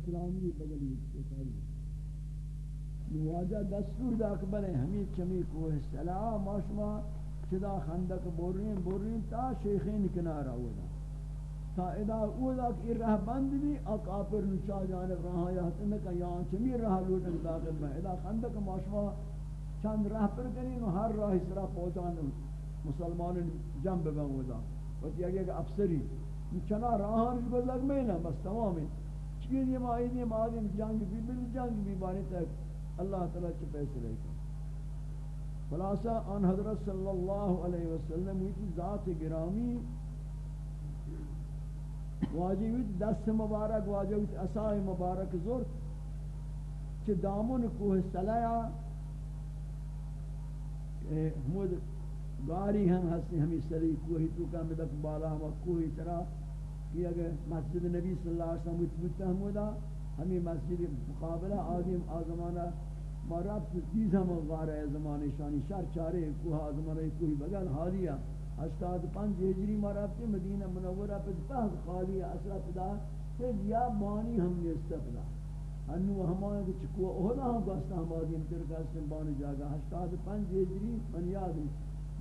اسلامی بگلی اتاری نواجہ دستور دا اکبر ہے ہمیں چمی کوہ سلام آشما چدا خندق بورین بورین تا شیخین کنارا ہودا تا ادا اودا کی رہ بند بھی اکاپر نچا جانب رہا یا حتن کا یہاں چمی رہ لوٹن داخل میں ادا خندق ماشما چند رہ پر کرین و ہر راہ اس راہ پہنچان مسلمان جنب بن ہودا وقتی اگے کہ افسری، چنا راہان گزگ میں نا، بس تمام ہے چیز یہ ماہی یہ ماہی جنگ بھی بل جنگ بھی بانی تک اللہ تعالیٰ چھ پیسے لے کر خلاصہ ان حضرت صلی اللہ علیہ وسلم کی ذات گرامی۔ واجبیت دست مبارک واجبیت اسائی مبارک زور چھ دامن کوہ سلایا ہمود گاری ہم ہستی ہمیں سلی کوہی تو کا مدک بالا ہم کوہی طرح۔ کہ اگر مسجد نبی صلی اللہ علیہ وسلم اتبتا ہمودا ہمیں مسجد مقابلہ آدم آزمانہ مرات چیز ہم غار ہے زمانے شانی شر چارے، کوہ زمانے کوئی بغل، حالیہ ہشتاد پنج ہجری مرات مدینہ منورہ پر پہد خالی اثر پدا پھر یا بانی ہم نے استفلا انو ہمانے کچھ کوہ اوہدا ہم باستا ہم آدم ترکہ سے بانی جاگا ہشتاد پنج ہجری، من یاد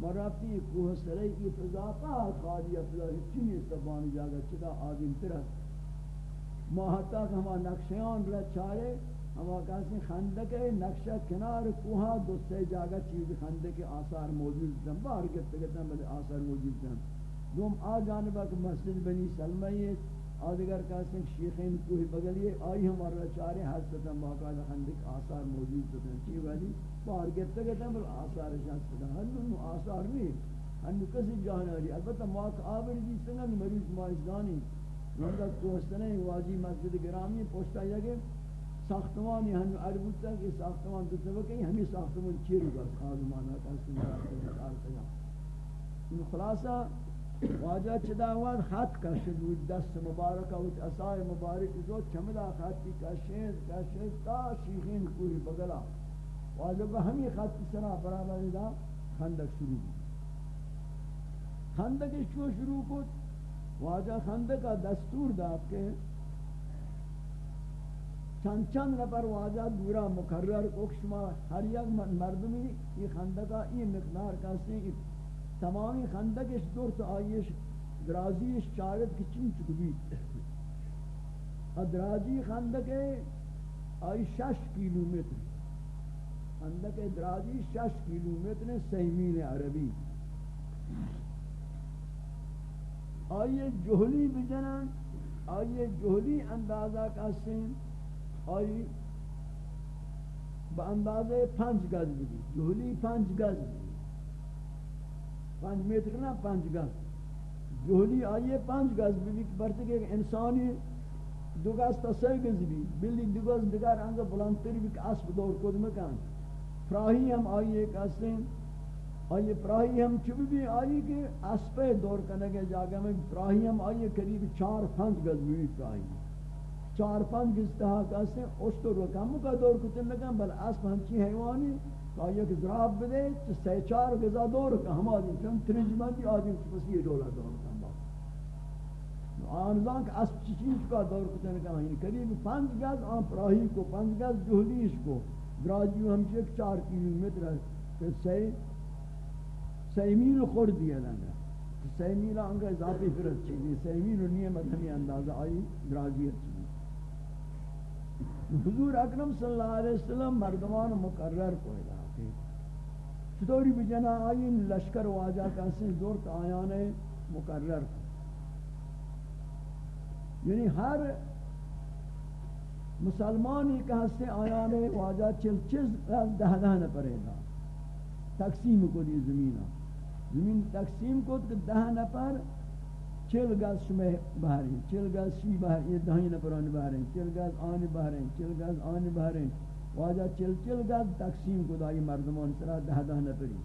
مرات کوہ سرے کی فضا پہد خالی فضا چیز استفانی جاگا چدا آدم ترکہ ما حتی کہ ہما نقشیان رہ چارے ہم کہتے ہیں خندق نقشہ کنار کوہا دوستے جاگہ چیز خندق آثار موجود ہیں باہر کہتے ہیں بلے آثار موجود ہیں دوم آ جانبہ کہ مسجد بنی سلمہ یہ آدھگر کہتے ہیں شیخین کوہی بگلیے آئی ہمارا چارے حضرت باقاعدہ خندق آثار موجود ہیں۔ چیز والی باہر کہتے ہیں بلے آثار شخص ہیں ہنو آثار نہیں ہنو کسی جاناری البتہ ماک آبر جی سنگا مریض ماجدانی رندہ کوہستنے واجی مسجد گرامی پوشتا یگے ساختمانی ہم عربوتا کہ ساختمان تو سبق ہمیں ساختمان چیر گا خادمانا کا سنگا خلاصہ واجہ چدا ہوا خط کا شدود دست مبارک اور اسائے مبارک جو چمدا خطی کا شیز تا شیخین کوئی بگلا واجہ کو ہمیں خط سنا برابر دا، خندق شروع بود. خندق شو شروع کو واجہ خندق کا دستور داد کے چند چند نفر واجہ دورا مقرر، اکشما ہر یک مردمی یہ خندقہ یہ مقدار کہتے ہیں تمامی خندقش دور تو آئیش، درازیش چارت کی چین چکبی درازی خندق آئی شش کیلومیتر خندق درازی شش کیلومیتر سہمین عربی. آئیے جہلی بجنن آئیے جہلی اندازہ کہتے ہیں آئی با اندازے پانچ گز بھی جہلی پانچ گز. بگی پانچ میتر نا پانچ گز۔ جہلی آئیے، پانچ گز۔ بھی برتے کہ انسانی دو گز تا سی گز بھی۔ بلی دو گز دگر انگا بلانتری بھی کہ اسب دور کود مکان۔ فراہی ہم آئیے کہتے ہیں۔ آئیے پراہی ہم چوب بھی آئی کہ اسپے دور کرنے کے جاگہ میں پراہی ہم آئیے قریب چار پانچ گز بھی پراہی۔ چار پانچ گزتہا کہتے ہیں، اس تو رکم کا دور کتن لگا بل اسب ہمچی حیوانی کہ یک ضراب بدے تو سی چار گزا دور کا ہم آدم چون ترجمانی آدم پس یہ دولا دور کن با آنزان کہ اسب چی چیز کا دور کتن لگا یعنی قریب پانچ گز آن پراہی کو پانچ گز جہلیش کو دراجیو ہمچی ایک چار کیلومیتر ہے کہ سی سی میل خورد دیا لگا سی میل آنگا اضافی فرد چیزی سی میل نیمت ہمیں اندازہ آئی دراجیت چیزی حضور اکرم صلی اللہ علیہ وسلم مردمان مقرر کو چطوری بجنا آئین لشکر واجہ کیسے زورت آیان مقرر یعنی ہر مسلمانی کا ہستے آیان واجہ چل چیز دہ دہ نہ پڑے گا۔ تقسیم کو دی زمینہ زمین تقسیم کو دہ نفر چل گز شمه بهرین چل گز شی بهر یہ دهین پران بهرین چل گز آن بهرین چل گز آن بهرین واجہ چل چل گز تقسیم کو دائی مردمان سرا دہ دہ نپری۔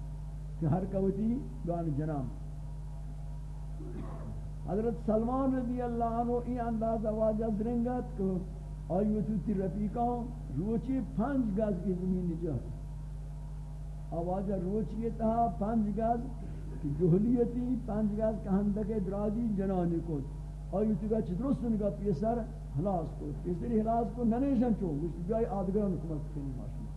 کہ ہر کوتی گان جنام۔ حضرت سلمان رضی اللہ عنہ ای اندازہ واجہ درنگت کو آئیو تو تی رفیقان روچی پنج گز کی زمین جا آواجہ روچی تہا پنج گز جہلیتی پنج گاز کہندک درازی جنانی کو آئی تو چھ درست نگا پیسر۔ حلاس کو پیسری حلاس کو ننیشن چون گوشت جای آدگران حکمت کنی ماشنا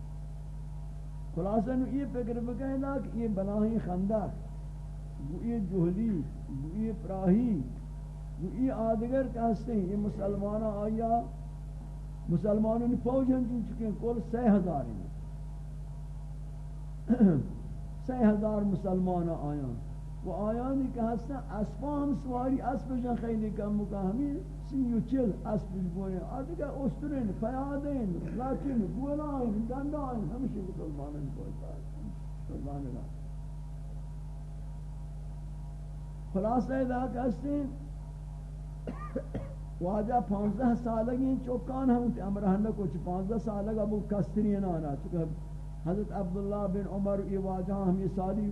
خلاصہ نو یہ فکر بکہنا کہ یہ بناہی خندق وہ یہ جہلی، وہ یہ پراہی، وہ یہ آدگر کہستے ہیں، یہ مسلمانہ آیا مسلمانوں نے فوج ہم چکے ہیں، کل سی ہزار ہیں۔ سی ہزار مسلمان آیاں وہ آیانی کہ ہستا اسفان سواری، اسب جن خیلی کم مکا ہمیں سی و چل اسب جبوئے آدھگا استرین فیادین لیکن گولائن دندائن ہمشہ مسلمانوں کو مسلمان را خلاصہ ادا کہستے ہیں واجہ پانزدہ سالگی چوکان ہم امرہنہ کو چھ پانزدہ سالگا وہ کسترین آنا چکہ حضرت عبداللہ بن عمر یہ واجہ ہم یہ سالی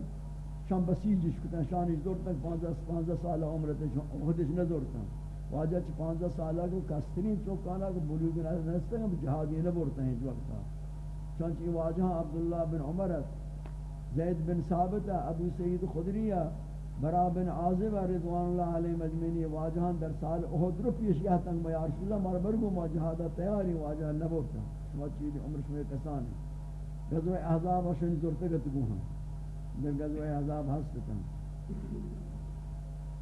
شان بسیجش کتا شانش دور تک پانزدہ سالہ عمرت خودش نہ نزورتا واجہ چھ پانزدہ سالہ کو کسترین چوکانا کو بلوگ نستے ہیں جہادی نہ نبورتا ہیں جو وقتا۔ چانچہ واجہ عبداللہ بن عمر زید بن ثابت ابو سید خدریہ برا بن عازب رضوان اللہ علیہ مجمعین یہ واجہان در سال احد رو پیش گیا تنگ میں، یا رسول اللہ مارا برگو ما جہادا تیاری، واجہ نہ نبوتا شما چیزی عمر شما کسان ہے غزوہ احضاب اشن زورتگت گو ہاں در غزوہ احضاب ہستتا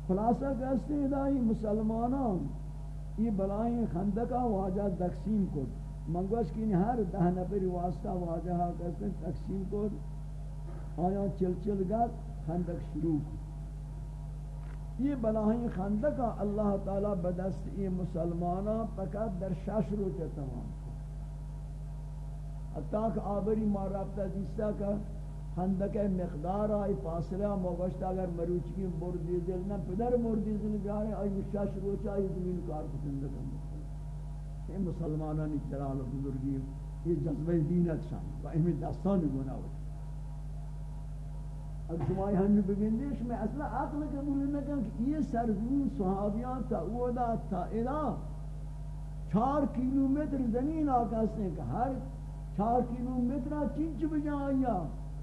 خلاصہ کہستے ہیں دائی مسلمانان، یہ بلائیں خندقہ واجہ تقسیم کو منگوش کی ہر دہ نفر واسطہ واجہ ہاں کہتے ہیں، تقسیم کو آیا چل چل گت خندق شروع یہ بلاہیں خندقہ اللہ تعالی بدست یہ مسلمانہ فقط در شش روچہ تمام حتیٰ کہ آبری ما رابطہ دیستا کا خندق مقدار آئی فاصلہ موگشتا اگر مروچ کی بردی دل نہ، پدر مردی دل بیارے آئی شش روچہ آئی زمین کار پسند کرنے یہ مسلمانہ نے جلال و بزرگی یہ جذبہ دینت شان و اہمی دستان گناہ ہوتا اب شمائی ہنجو بگندیش میں اصلا عقل قبول نہ کہ یہ سرزمین صحابیان تا اودا تا الہ چار کیلومیٹر زمین آکا سے کہ ہر چار کیلومیٹر چینچ بجا آیا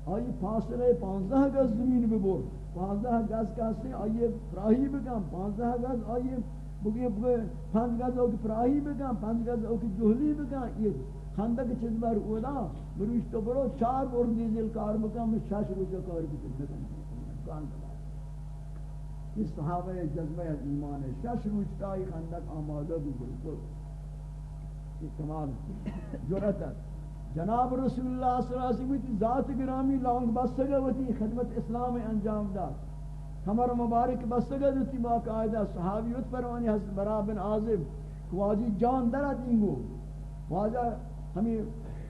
آئی فاصلے پانزدہ گز زمین ببور پانزدہ گز کا سے آئیے فراہی بکن پانزدہ گز آئیے بگے بگے پانز گز اوکی فراہی بکن پانز گز اوکی جہلی بکن یہ خندق چیز بار اولا بروش تو برو چار بور دیزل کار مکم شش روچہ کار بکن. کان یہ صحابہ جذبہ ایمان. ہے شش روچ تائی خندق آمادہ بکن یہ کمال جرت ہے جناب رسول اللہ صلی اللہ علیہ وسلم ذات گرامی لانگ بستگا ہوتی خدمت اسلام انجام دا ہمارا مبارک بستگا دیتی باقاعدہ صحابیت پروانی حضرت برا بن عازب واجی جان درد انگو واجہ ہمیں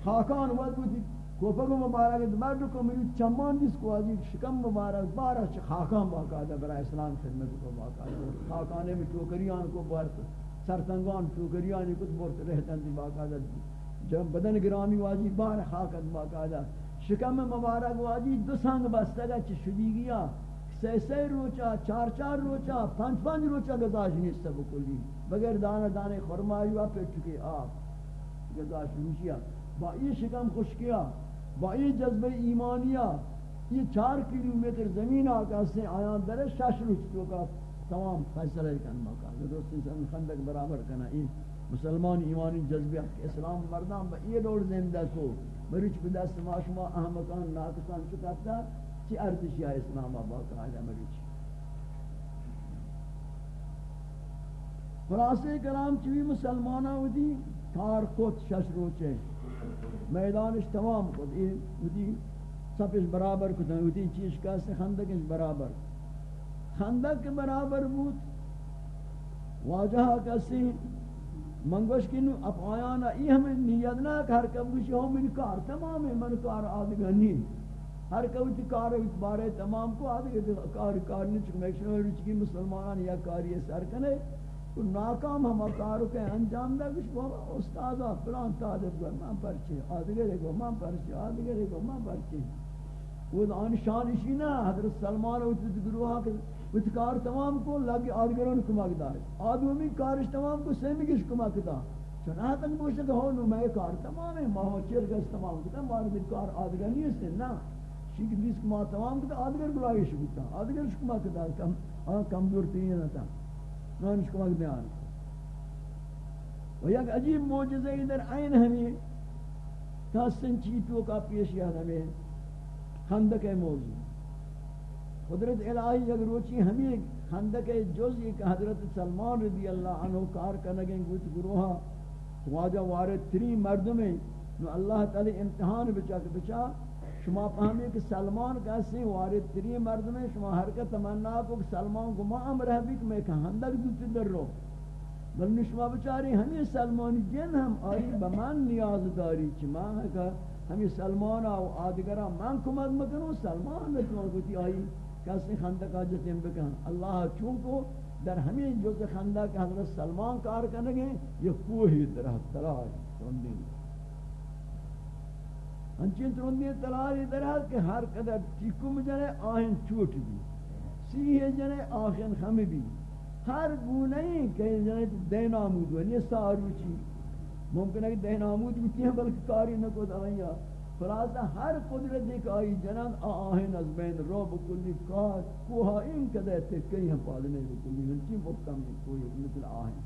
خاکان ود بودی کوپگو مبارک مرد کو میری چمان جس کو آجی شکم مبارک بارہ چھ خاکان باقاعدہ برای اسلام خدمت کو باقاعدہ خاکانے میں ٹوکریان کو بارت سرطنگان ٹوکریانی کچھ بورت رہتن دی باقاعدہ جب بدن گرامی واجی بار خاکت باقاعدہ، شکم مبارک واجی دو سنگ بستگا چھ شدی گیا سی سی روچا، چار چار روچا پانچ پانچ روچا گزاش نیستا بکلی بغیر دانا دانے خرمائی وا پہ چکے آپ جزاش نوشیا با یہ شکم خوشکیا با یہ جذبہ ایمانیہ یہ چار کلومیٹر زمین آقا سے آیان در شش روچ تو کا تمام فیصلہ کن موقع درست انسان خندق برابر کنا۔ این مسلمان ایمانی جذبہ اسلام مردان با یہ دور زندہ کو. مریچ بدست ما، شما احمقان، ناقصان چکتا چی ارتشی ہے اسلام آبا آجا مریچ؟ خلاصے کلام چوی مسلمانہ ہوتی تار کت شش روچے میدانش تمام کت این ودی سپش برابر کتن ودی چیز کسی خندقش برابر. خندق برابر بود. واجہ کسی منگوش کی نو اپ آیانا، ای ہمیں نیت نہ کہ ہر کب کچھ ہو من کار تمام ہے من کار آدگانی ہر کب کار بارے تمام کو آدگی کار کار نہیں چکے میں چکی مسلمان یا کاری سر کنے۔ تو ناکام ہم کارو کے انجام دے کچھ بابا استادا فلان طالب گو من پرچے آدھگرے گو من پرچے آدھگرے گو من پرچے۔ وہ آن شانشی نہ حضرت سلمان و گروہا کے اتکار تمام کو لگی آدھگرون کمک دار آدمی کارش تمام کو سیمگش کمک دا چنہ تک پوچھتے کہ ہو، نو میں کار تمام ہے، ماہو چیر گز تمام کتا مارد کار آدھگر نہیں ہے نا۔ شیک دیس کما تمام کتا آدھگر گلائش بکتا آدھگر شکمک دا کم کمزور تین تا۔ نانش کو وقت بیان و یک عجیب موجزہ در عین ہمیں تاسن چیتو کا پیش یاد ہمیں۔ خندق موضوع۔ قدرت الہی اگر روچی ہمیں خندق جز ایک حضرت سلمان رضی اللہ عنہ کار کنگیں گوت گروہا واجہ وارد تری مردمیں نو اللہ تعالی امتحان بچا کہ بچا، شما فهمی کہ سلمان کسی وارد تری مردمیں شما حرکت تمنا کو کہ سلمان کو ما امرہ بھی کہ میں کہندک دوتی در رو۔ بلنی شما بچاری ہمیں سلمانی جن ہم آئی بمان نیاز داری، چما ہے کہ ہمیں سلمان و آدگرہ من کمک مکنو سلمان نتوان کوتی آئی کسی خندق آجتیں بکن؟ اللہ چونکو در ہمیں جو خندق حضرت سلمان کار کرنگے یہ کوہی درہ تلائی ترندی ہنچین ترندی تلائی درہ کہ ہر قدر چیکو مجھنے آہن چوٹ بھی، سیہ جنے آخن خم بھی۔ ہر گونے کہ جنے دین آمود ہوئی یہ ساروچی۔ ممکن ہے کہ دین آمود بھی ہیں بلکہ کاری نکو دائیں خلاصہ، ہر قدرت ایک آئی جنان آہن از بین رو بکلی کار، کوہا این کدے تکی ہم پالنے بکلی ہنچی مکم ہے کوئی مثل آہن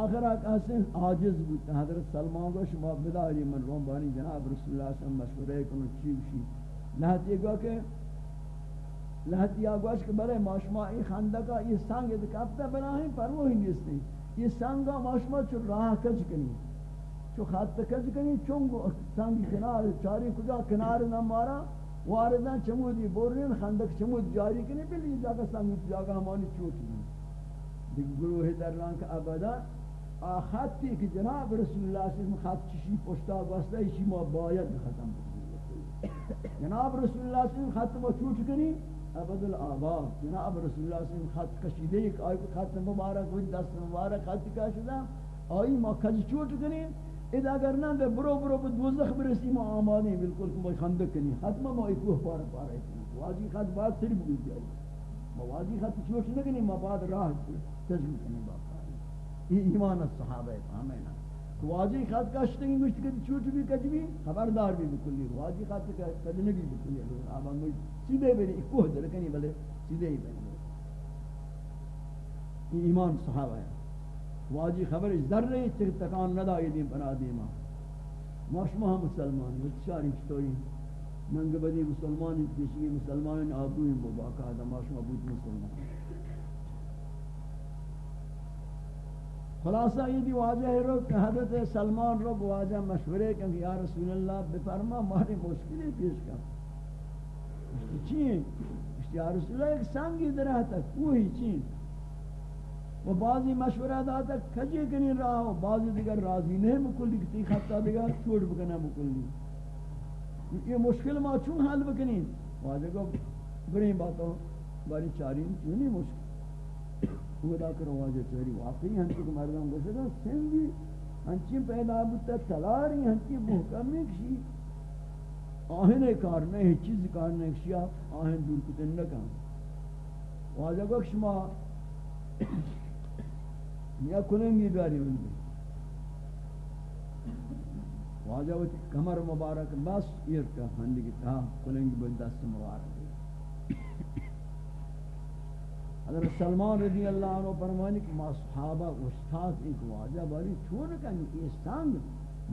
آخر آکاسے عاجز بودتا حضرت سلمان کو شما بداری من روم بانی جناب، رسول اللہ صلی اللہ علیہ وسلم مشورے کنو چیوشی۔ لہتی گو کہ لہتی آگوش کہ برے ماشما ای خندقا یہ سنگ دکھاپتا بناہیں پر وہی نیستی. یہ سنگا ماشما چو راہ کج کنی؟ چو خط کج کنی؟ چون سنگ کنار، چاری کجا؟ کنار نہ مارا واردن چمودی بورین، خندق چمود جاری کنی؟ بلی جاگہ سنگ جاگہ ہمانی چوٹ دی. گروہ در رنگ ابدا خطی کہ جناب رسول اللہ صلی اللہ علیہ وسلم خط چشی پشتا واسطہ اسی ما باید ختم جناب رسول اللہ صلی اللہ علیہ وسلم خط ما چوٹ کنی؟ ابد الآباد. جناب رسول اللہ صلی اللہ علیہ وسلم خط کشیدے، ایک آئی خط مبارک ہوئی دست مبارک خط کشیدہ آئی ما کج چوٹ کنی اذا اگر نہ دے، برو برو بد دوزخ برسی، ما آمانی بالکل کہ میں خندق کنی حتما ما ایک کوہ پارا پارا ہے واجی خط بعد صرف بھی جائے. ما واجی خط چوٹ نہ کنی ما بعد راہ تجمی کنی باقا یہ ایمان الصحابہ فہمینا واجی خط کا شتنگی مشت کہ چوٹ بھی کج بھی، خبردار بھی بکلی واجی خط کا کج نگی بکلی آبا مجھ سیدھے بینی ایک کوہ در کنی بلے، سیدھے ہی بینی ایمان صحابہ ہے۔ واجی خبر ذرے تک تکان نہ دائی دین پر آدیما ماشما مسلمان وچاری چتوئی منگ بدی مسلمان پیشگی مسلمان آدوئی بو باقاعدہ ماشما بود مسلمان۔ خلاصہ یہ دی واجہ رو کہ حضرت سلمان رو واجہ مشورے کہ یا رسول اللہ بفرما ماری مشکلی پیش کر چین؟ یا رسول اللہ ایک سنگی درہ تک، کوئی چین؟ و بعضی مشورہ داتا کجی کنی رہا ہو؟ بعضی دیگر راضی نہیں مکلی کتی خطہ دیگر چھوڑ بکنا مکلی یہ مشکل ما چون حل بکنی؟ واضح کو بڑی باتوں، باری چارین کیوں نہیں مشکل۔ خدا کرو واضح چاری واقعی ہنچی کو مردم گوشے گا سنگی ہنچی پیدا بودتا تلاری ہنچی محکمی کشی آہن کار نہیں ہے چیز کار نہیں کشی، آہن دور کتن نکا واضح کو شما یا کننگی بیاری ہوئی واجہ ہوتی کمر مبارک، بس ایر کا ہندگی تھا ہاں، کننگی بل دست مبارک۔ حضرت سلمان رضی اللہ عنہ فرمانی کہ ما صحابہ استاد ایک واجہ باری چھوڑ کنی یہ سنگ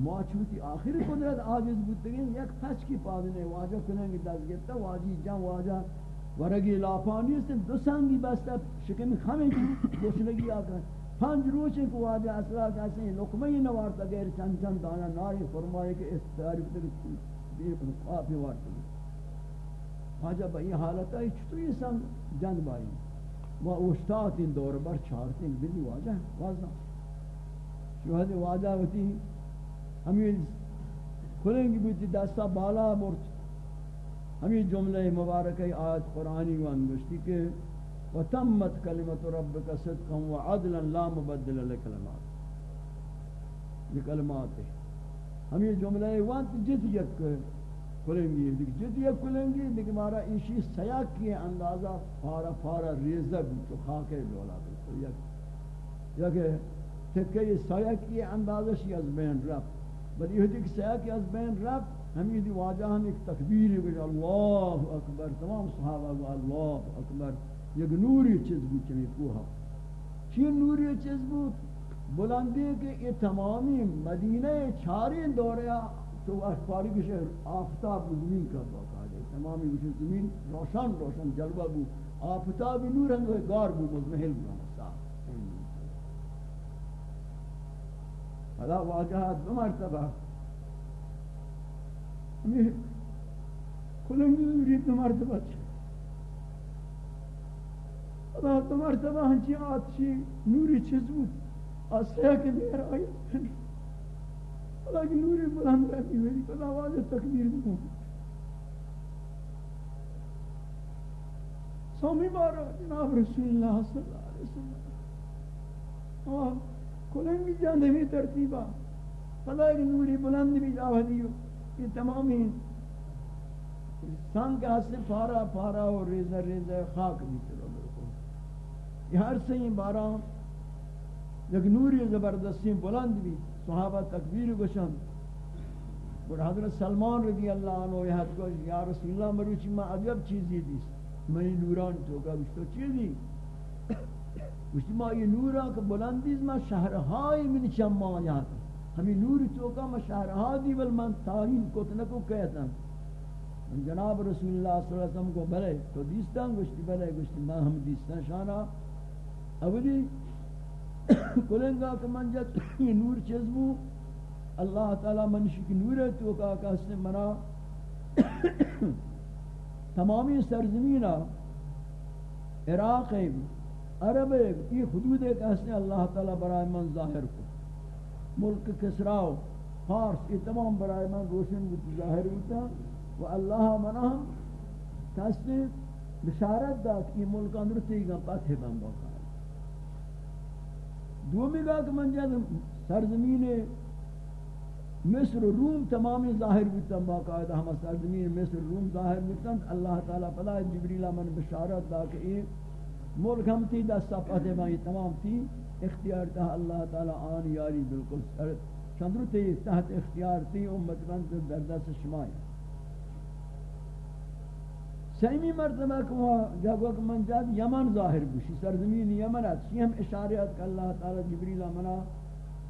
ما چوتی آخر قدرت آجز بودتگین یک پچ کی پادنے واجہ کننگی دست گتا واجی جان، واجہ ورگی لاپانی است، دو سنگی بستا شکمی خمی گوشنگی آکر. پنج روچے کو واجہ اصلا کہتے ہیں، لقمہ ہی نوارتا غیر چند چند دانا ناری فرمائے کہ اس تعریف تک دیکھ خوابی وارتا واجہ بھئی حالتا ہے چھتو یہ سنگ جنگ بائی وہ اوشتات ان دور بر چارتے ہیں بلی واجہ واضح۔ شوہد واجہ ہوتی، ہمیں کھلیں گی بیتی دستا بالا مرت ہمیں جملہ مبارک آیت قرآنی وانگشتی کہ وتمت كلمة ربك صدقا وعدلا لا مبدل لكلمات لكلمات ہم یہ جملہ وانت جت یک کلنگی دیکھ جت یک کلنگی دیکھ مارا ایشی سیاک کی اندازہ پارا پارا ریزہ بھی تو خاکے دولا بھی یک یک تکہ یہ سیاک کی اندازہ شی از بین رب بل یہ دیکھ سیاک از بین رب ہم یہ واجہ ہم ایک تکبیر ہے اللہ اکبر، تمام صحابہ کو اللہ اکبر، یک نوری چیز بود چمی کوہا۔ چی نوری چیز بود؟ بلندی کہ یہ تمامی مدینہ چاری دوریا تو اخباری کے شہر آفتاب زمین کا باقا ہے۔ تمامی کچھ زمین روشن روشن جلوہ بود آفتاب نور ہم گار بود مزمحل بود فلا واجهات دو مرتبہ۔ ہمیں کلنگی یرید دو مرتبہ چھے فلا دو مرتبہ ہنچی آتشی نوری چیز بود۔ آسیا کے دیر آئی۔ فلا کی نوری بلند رہتی ہوئی فلا واجہ تکبیر دوں سومی بارا جناب رسول اللہ صلی اللہ علیہ وسلم۔ اور کلنگ بھی جاندے بھی ترتیبا فلا ایک نوری بلند بھی جاوہ دیو، یہ تمامی سنگ حسن پارا پارا اور ریزہ ریزہ خاک بھی چلو برکو یہ ہر سے یہ بارا یک نوری زبردستی بلند بھی۔ صحابہ تکبیر گشن اور حضرت سلمان رضی اللہ عنہ یہ حد کو یا رسول اللہ مروچی ما عجب چیزی دیس۔ میں نوران تو کہا تو چیزی۔ گوشتی ما یہ نورا کہ بلندیز ما شہرہائی من چمایات ہمیں نور تو چوکا ما شہرہا دی بل من تاہین کتنکو کہتا۔ جناب رسول اللہ صلی اللہ علیہ وسلم کو بلے تو دیستا گوشتی، بلے گوشتی، ما ہم دیستا شانا۔ اولی کلنگا کہ من جت نور چیز بو، اللہ تعالی منشی کی نور ہے، تو کہا کہ اس نے منا تمامی سرزمینہ عراق ہے، عرب یہ حدود ہے ایک ایسے اللہ تعالی برائے من ظاہر کو۔ ملک کسراو فارس، یہ تمام برائے من روشن کو ظاہر ہوتا و اللہ منا منہ کسی بشارت دا کہ یہ ملک اندرتی گا پتہ بن باقا دومی گا کہ من جد سرزمین مصر و روم تمامی ظاہر بیتا باقاعدہ ہم سرزمین مصر روم ظاہر بیتا اللہ تعالی فلا جبریلہ من بشارت دا کہ یہ ملک ہم تھی دستا پتے میں تمام تھی اختیار تھا اللہ تعالی آن یاری بالکل سر چندر تھی تحت اختیار تھی امت بند در دست شمائی سیمی مرتبہ کہ وہ جب وقت من جاد یمن ظاہر بوشی سرزمین یمن ہے سی ہم اشاریت کہ اللہ تعالی جبریل منا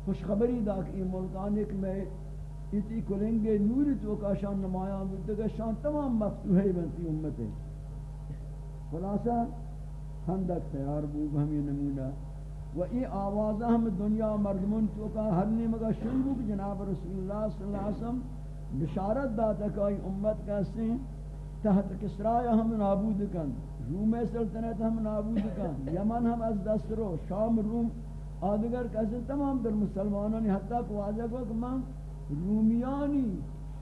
خوشخبری دا کہ یہ ملکان ایک میں اتی کلنگے نوری تو کا شان نمایاں بودتا شان تمام مفتوحی بنتی امت ہے خلاصہ خندق تیار بو ہمیں نمونہ و ای آوازہ ہم دنیا مردمون چوکا ہر نیمگا شروع بو جناب رسول اللہ صلی اللہ علیہ وسلم بشارت داتا کہ امت کہتے ہیں تحت کسرائے ہم نابود کن روم سلطنت ہم نابود کن یمن ہم از دست رو شام روم آدگر کہتے تمام در مسلمانانی حتی کہ واضح کو کہ من رومیانی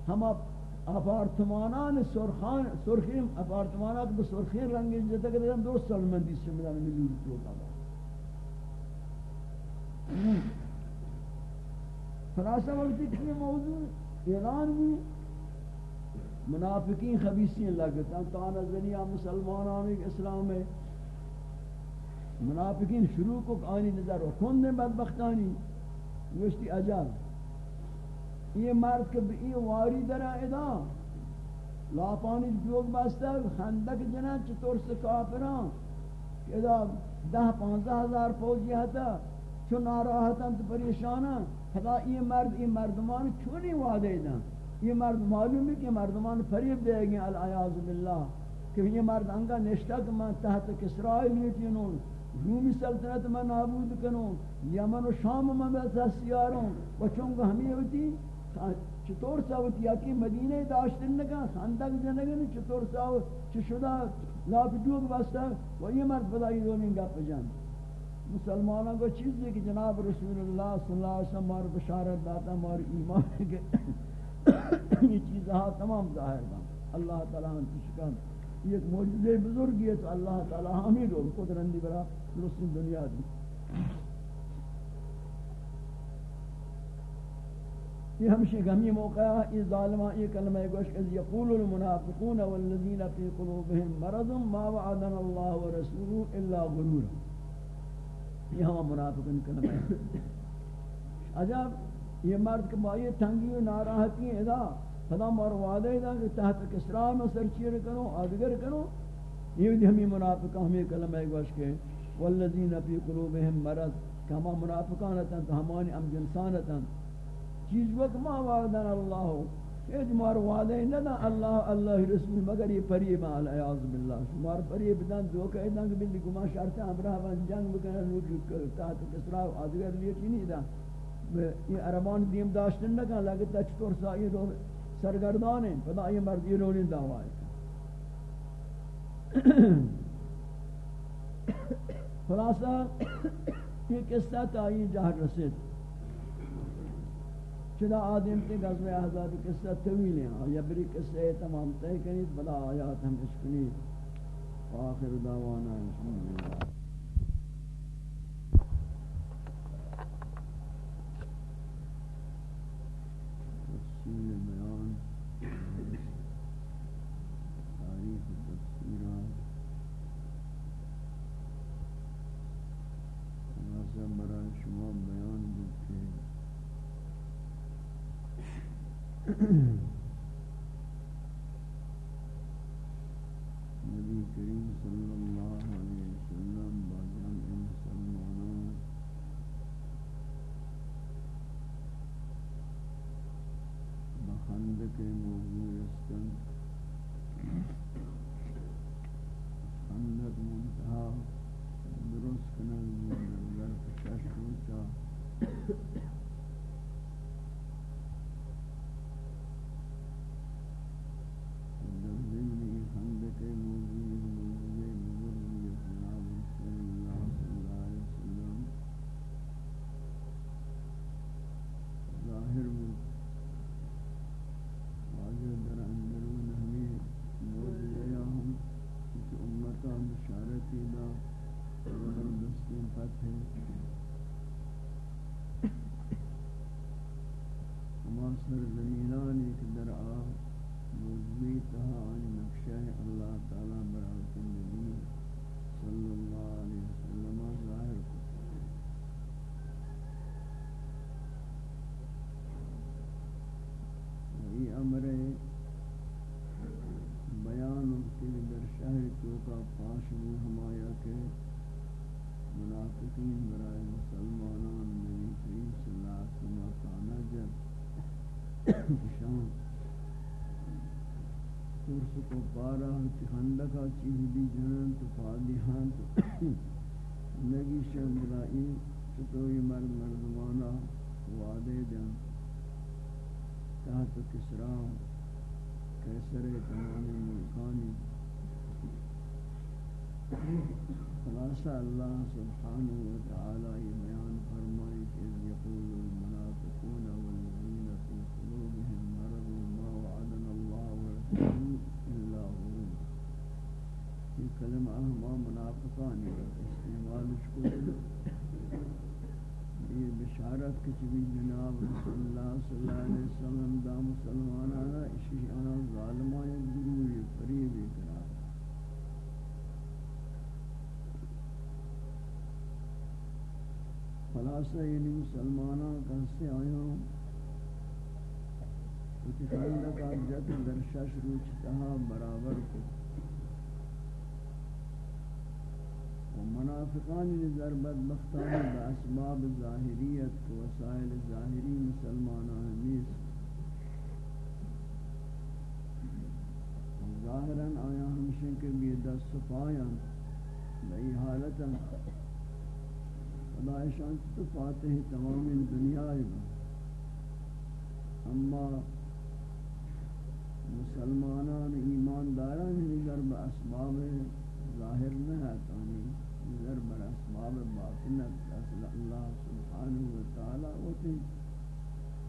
ہم اپارتمانان سرخان سرخیم اپارتمانات به سرخین رنگ جتا کہ دو سال من دیس سے ملا میں نور تو کا خلاصہ وقتی کہ موضوع اعلان ہوئی منافقین خبیثین لگتا تا نظریہ مسلمانان اسلام میں منافقین شروع کو آنی نظر و کن بدبختانی گوشتی عجب۔ یہ مرد کہ ای واری در ادا لاپانی جوگ بستا خندق جنان، چطور سے کافران ادا دہ پانزہ ہزار فوجی ہتا چون ناراحتا تو پریشانا خدا یہ مرد یہ مردمان کیوں نہیں وعدے دا یہ مرد معلوم ہے کہ مردمان فریب دے گئے العیاض باللہ، کہ یہ مرد انگا نشتہ کہ میں تحت کسرائی لیتینوں رومی سلطنت میں نابود کنوں یمن و شام میں میں دستیاروں و چونکہ ہمیں ہوتی، چطور ساوت یا کی مدینہ داشتن نگا خاندق جنگن چطور ساوت چ شدا لاپ دوگ واسطہ و یہ مرد بلائی دونیں گا پجان مسلمانوں کو چیز ہے کہ جناب رسول اللہ صلی اللہ علیہ وسلم مار بشارت داتا، مار ایمان ہے کہ یہ چیزہاں تمام ظاہر بان اللہ تعالیٰ ہم تشکان یہ ایک موجودہ بزرگی ہے تو اللہ تعالیٰ ہمیں لوگ قدرندی برا رسول دنیا دی۔ یہ ہمشہ گمی موقع ہے۔ یہ ظالمہ، یہ کلمہ گوش اذ یقول المنافقون والذین فی قلوبهم مرض ما وعدنا اللہ ورسوله الا غرور یہ ہم منافقین کلمہ ہے۔ عجب۔ یہ مرد کہ یہ تنگی و ناراحتی ادا خدا مار وعدے دا کہ تحت کسرا میں سر چیر کرو ادگر کرو۔ یہ بھی ہمیں منافق ہمیں کلمہ گوش کے والذین فی قلوبہم مرض۔ کما منافقان تن تو ہمانی یعنی ام جنسان تن چیز وقت ما وعدنا اللہ یہ مار وعدے نہ اللہ اللہ رسول، مگر یہ پریب علی اعوذ باللہ۔ مار پریب دان دو کہ دان کہ بندی گما شرط امرہ جنگ بکنا لوٹ تحت کسرا ادگر لیے نہیں دا۔ یہ عربان دیم داشتن نہ کہ لگتا چطور سائی دو سرگردان ہیں خدا یہ مرد یہ رونی دعوی ہے خلاصہ یہ قصہ تائی جہر رسید. چدا آدم کے غزوہ احزاب قصہ طویل ہیں یا بری قصہ تمام تے کنید؟ بلا آیات ہم اشکنی آخر دعوانا، الحمدللہ. نبی کریم صلی اللہ علیہ وسلم باجان موضوع استن خندقہ چیز بھی جنن تو فادیہان تو نگی شہر برائی چطوری مرد مردمانا وعدے جان تحت کسرا کیسر تمام ملکانی. خلاصہ اللہ سبحانہ وتعالی یہ بیان فرمائی کہ یقول المنافقون ہما منافقان استعمال کو یہ بشارت کہ چبی جناب رسول اللہ صلی اللہ علیہ وسلم دا مسلمان مسلمانانا اشی آنا ظالمان دروری فریبی قرار خلاصہ یعنی مسلمانوں کا سے آیا کچھ خلق جت در شش روچ تہا برابر کو۔ منافقان نظر بدبختان باسباب ظاہریت وسائل ظاہری مسلمانان نیست. ظاہراً آیا ہمشن کے بھی دست پایاں بئی حالتاً خدایشان تو فاتح تمام دنیا اما مسلمانان ایمانداران نظر باسباب ظاہر نہ ہے تانی نظر بر اسباب باطنت اصل اللہ سبحانہ وتعالی ہوتی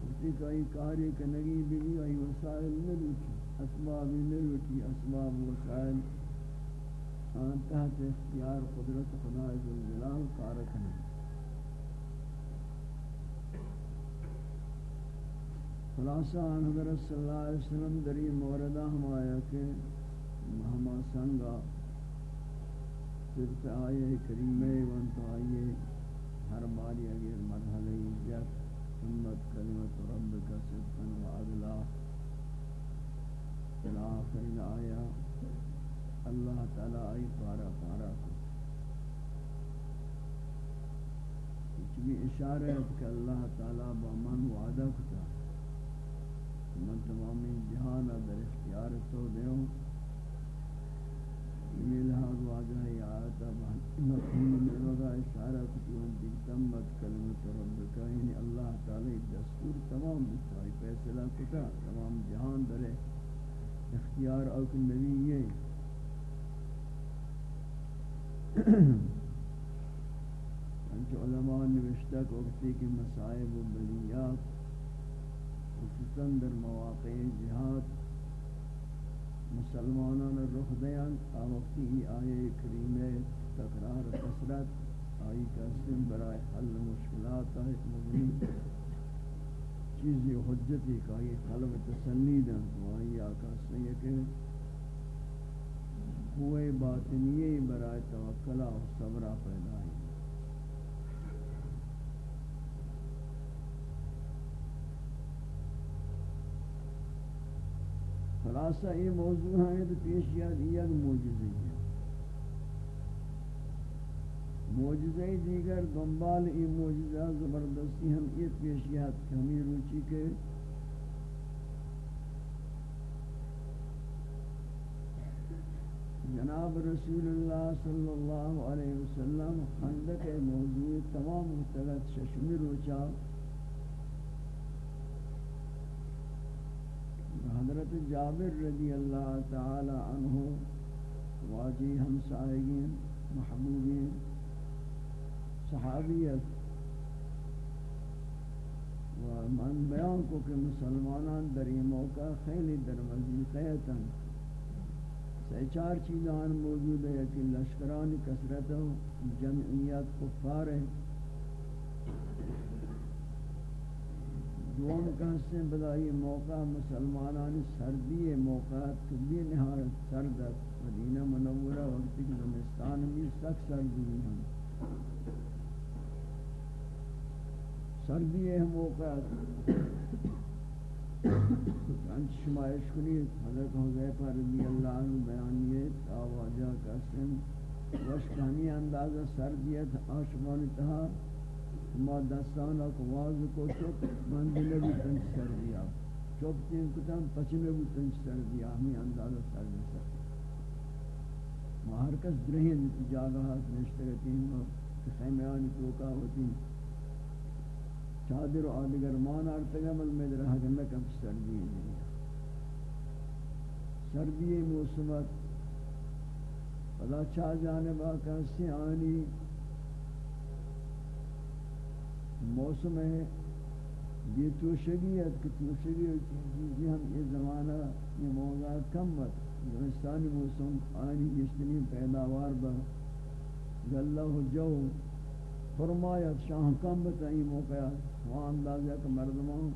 ہوتی کئی کاری کنگی بھی ای وسائل نلوٹی اسباب نلوٹی اسباب وسائل۔ آن تحت اختیار قدرت خدا جلال کارکنے خلاصہ، آن حضرت صلی اللہ علیہ وسلم دری موردہ ہم آیا کہ ہما سنگا صرف آئے کریمے وانت آئے ہر باری اگر مرحلہ جت سمت کلمت رب کا صدقا و عدلا۔ آخر آیا اللہ تعالی آئی پارا پارا کو۔ کچھ بھی اشارہ ہے کہ اللہ تعالی با من وعدہ کتا۔ من تمامی جہان در اختیار تو دیوں یہ لحاظ واضح ہے آیتا مفہوم میں وگا اشارہ کتی ہم دیتمت کلمت ربکا یعنی اللہ تعالی دستور تمام بسائی فیصلہ کتا تمام جہان در اختیار اوک نبی یہ انچہ علماء نوشتہ کو وقتی کی مسائب و بلیات خصوصاً در مواقع جہاد مسلمانان رخ دیان آوقتی ای آیے کریم تقرار کسرت آئی کا سن برائے حل مشکلات ایک مبنی چیزی حجتی کا یہ قلب تسلی دن تو آئی آکا سن کہ ہوئے باطنیے برائے توکلہ و صبرہ پیدا ہے خلاصہ، یہ موضوع ہے تو پیش یاد یک موجزی ہے موجزہ دیگر دنبال ای موجزہ زبردستی ہم یہ پیش یاد کہ ہمیں روچی کے جناب رسول اللہ صلی اللہ علیہ وسلم خندق موضوع تمام مختلط ششمی روچا حضرت جابر رضی اللہ تعالی عنہ واجی ہمسائگین محبوبین صحابیت و من بیان کو کہ مسلمانان در یہ موقع خیلی در وزیقیتاً سے چار چیزان موجود ہے کہ لشکران کثرت و جمعیت کفار ہے دوم کا بدائی موقع مسلمانان سردی موقع کبھی نہایت سرد مدینہ منورہ وقت کے زمستان بھی سخت سردی ہیں سردی ہے موقع۔ انچ شمائش کنی حضرت حضیفہ رضی اللہ عنہ بیانیت آواجہ کا سن وشکانی اندازہ سردیت آشمان تہا۔ ما دستانا کو واضح کو چک من دلے بھی تنچ سر دیا. چک تین کتن پچنے بھی تنچ سر دیا. ہمیں اندازہ سر دیا. سر ما ہر کس درہین جاگہات نشترتی ہیں کہ خیمیانی توکا ہوتی چادر و آدگر مان آرتگا مل میں درہا گنہ کم سردی ہے سردی موسمت. فلا چاہ جانبا کسی آنی موسم ہے، یہ توشگیت کہ توشگی چیزی ہم یہ زمانہ، یہ موضوع کم مت زمستانی موسم آنی جسنی پیداوار با جلہ جو فرمایت شاہ کم بتائی موقع وہاں اندازہ کہ مردمان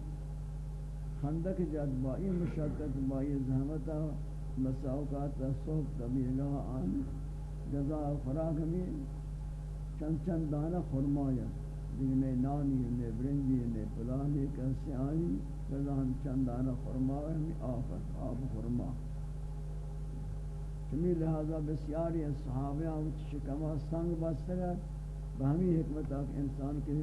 خندق جد بائی مشکت بائی زحمتا مساوقات صحب طبیعہ آن جزا فراغ میں چند چند دانہ فرمایت دیگه نانی نے برنجی نے پلانی کسی آنی کذا ہم چندانا خرما ہمی آفت، آب خرما. چمی لہذا بسیاری صحابہ آوچ شکما سنگ بستگر بہمی حکمت آکھ انسان کے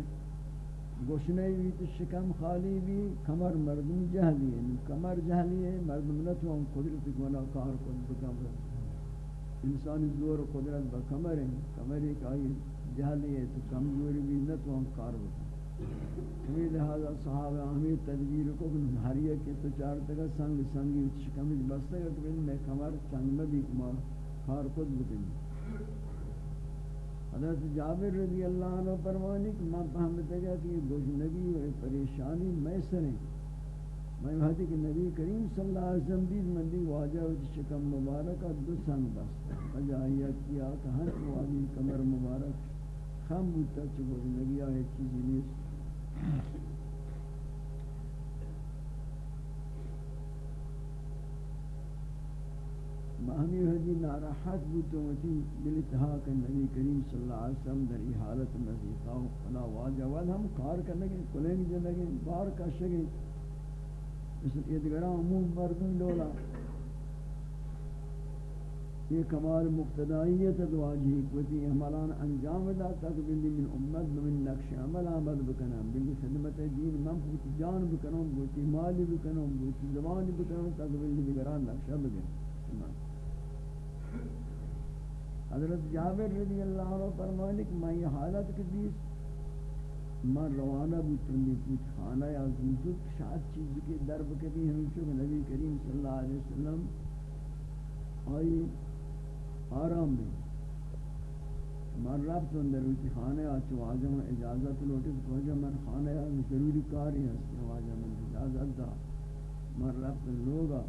گوشنے بھی تو شکم خالی بھی کمر مردم جہلی ہے یعنی کمر جہلی ہے مردم نتو ہم قدرت گونا کار کن بکم انسانی زور قدرت بکمر ہے کمر ایک آئی جہلی ہے تو کمزوری بھی نہ تو ہم کار ہوتا ہمیں لہذا صحابہ ہمیں تدبیر کو ہر ایک کے تو چار تک سنگ سنگی شکم بستے گا کہ میں کمر چنگ میں بھی کمار کار خود بکنی حضرت جابر رضی اللہ عنہ فرمانی کہ میں فہمتے گا کہ یہ گوشنگی و پریشانی میسر ہیں۔ میں وحدی کہ نبی کریم صلی اللہ علیہ وسلم دید من دی واجہ و شکم مبارک دو سنگ بستا فجاہیت کیا کہ ہر واجی کمر مبارک۔ خم بودتا چه گوشنگی آئے چیزی نیست۔ مہمی حدی ناراحت بودتا وتی بالاتحاق ہاں نبی کریم صلی اللہ علیہ وسلم در ای حالت نزیقا و فلا واجہ۔ ود ہم کار کرنگی کلینگ جنگی بار کشگی مثل ادگران عموم مردم دولا یہ کمال مقتدائیت واجی کوتی عملان انجام دا تک بلی من امت من نقش عمل عمل بکنم بلی خدمت دین من بوتی جان بکنم، بوتی مالی بکنم، بوتی زبانی بکنم تک بلی دیگران نقشہ بگن حضرت جابر رضی اللہ عنہ فرمانے کہ میں یہ حالت کی دیس من روانہ بوتن دی پوچھ خانہ یا زنزد شاید چیز کے درب کبھی ہمیشہ نبی کریم صلی اللہ علیہ وسلم آئی آرام بھی من رب تو اندر کی خانے آچو واجہ من اجازت لوٹی تو واجہ من خانے آچو ضروری کاری ہے واجہ من اجازت دا۔ من رب تو لوگا۔